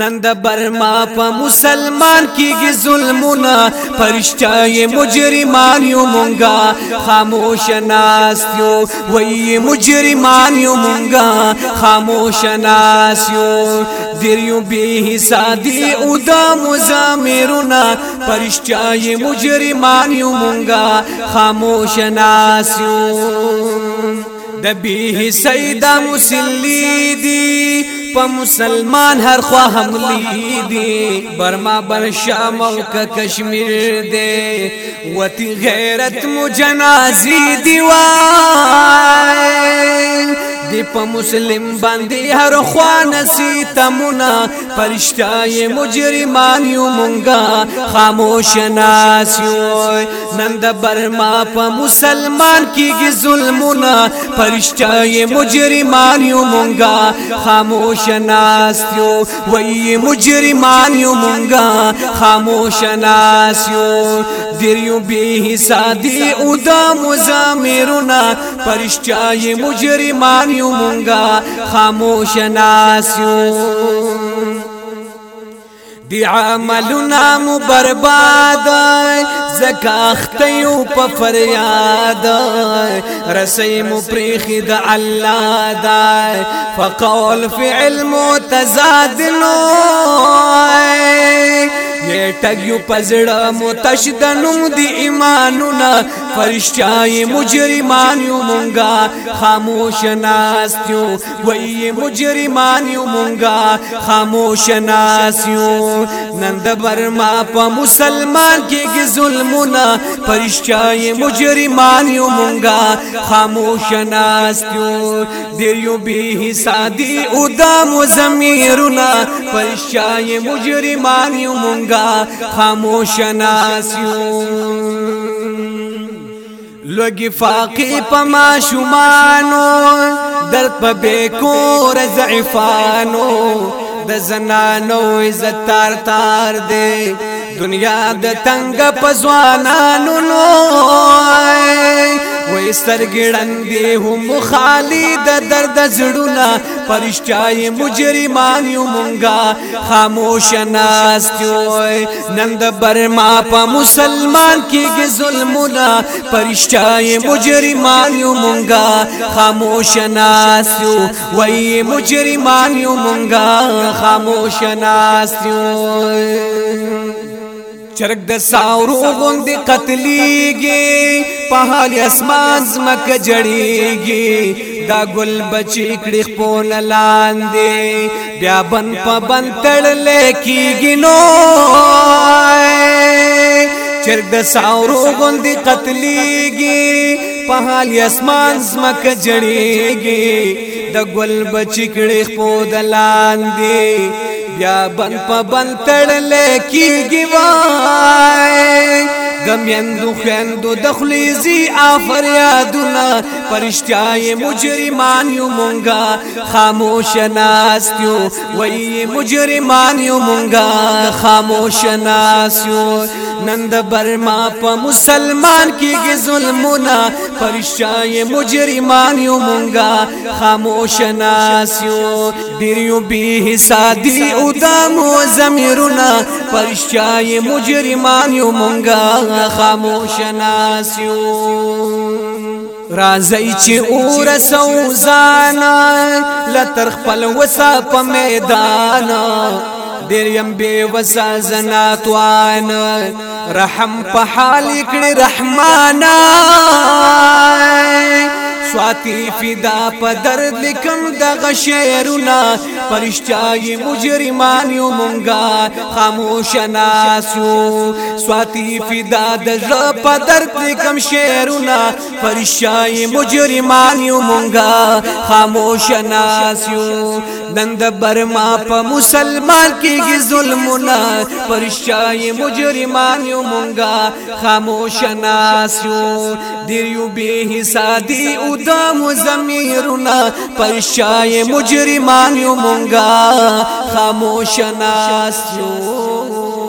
نن د برما په مسلمان کېږي ظلمونه فرشتای مجرمان یو مونږه خاموش ناسیو وای مجرمان یو مونږه خاموش ناسیو دیریو به سادی او د مزامرونه فرشتای مجرمان یو مونږه خاموش ناسیو د به سیدا مسلی دی مسلمان ہر خواہ ہم برما بر شام کا کشمیر دے وتی غیرت مجنازی دیوائے دی په مسلم باندې هر خوا نسی تمنا پرشتای مجرمان یو مونږه خاموش ناسیو نن د برما په مسلمان کیږي ظلمونه پرشتای مجرمان یو مونږه خاموش ناسیو وای مجرمان یو مونږه خاموش ناسیو دیریو به سادی او د مزامرونه پرشتای مجرمان یو یو مونگا خاموش ناسیو دی عملنا مو برباد زکا اختیو پا فریاد رسی مو پریخی دا اللہ دا فقول فعل متزادنو ټګ یو پزړه متشد نوم دی ایمانونه فرشتای مجرمان یو مونږه خاموش ناستیو وای مجرمان یو مونږه خاموش ناسیو نن د برما په مسلمان کې ظلمونه فرشتای مجرمان یو مونږه خاموش ناستیو دیو به سادی او د مزمیرونه فرشتای مجرمان یو مونږه خاموش ناسیون لوګي فاقي پما شومانو درد په بیکور ضعفانو د زنانو عزت تار تار دی دنیا د تنگ پزوانانو نو وې سترګړن دی هم خالی د درد زړونه پرشتای مجرمان یو مونږه خاموش ناستوي نن د برما په مسلمان کېږي ظلمونه پرشتای مجرمان یو مونږه خاموش ناستو وې مجرمان یو مونږه خاموش ناستو چرګ د ساورو غوندې قتلېږي په حال اسمان زمکه جړېږي دا ګل بچی کړي خپل لاندې بیا بن په بن تړلې کیږي نو چرګ د ساورو غوندي قتلېږي په حال اسمان زمکه جړېږي د ګل بچی کړي خپل لاندې بیا بن په بن تړلې کیږي وای دمیندو خویندو دخلیزی آفریادونا پرشتیای مجرمانیو مونگا خاموش ناستیو وی مجرمانیو مونگا خاموش ناستیو نن د برما په مسلمان کېږي ظلمونه پرشای مجرمان یو مونږه خاموش ناسیو ډیریو به سادي او دمو زمیرونه پرشای مجرمان یو مونږه خاموش ناسیو رازی چې اور سوزانا لتر خپل وسا په میدان ډیر يم بي وسا زناتوان رحم په حال کړي رحمانا سواتی فدا په درد لکم د غشیرنا پرشتیای مجرمان یو مونگا خاموش ناسیو سواتی فدا دل پا درد کم شیرونا پرشتیای مجرمان یو مونگا خاموش ناسیو دند برما پا مسلمان کی گی ظلمونا پرشتیای مجرمان یو مونگا خاموش ناسیو دیریو بی حسادی ادام زمیرونا پرشتیای مجرمان یو مونگا منګه خاموش ناس یو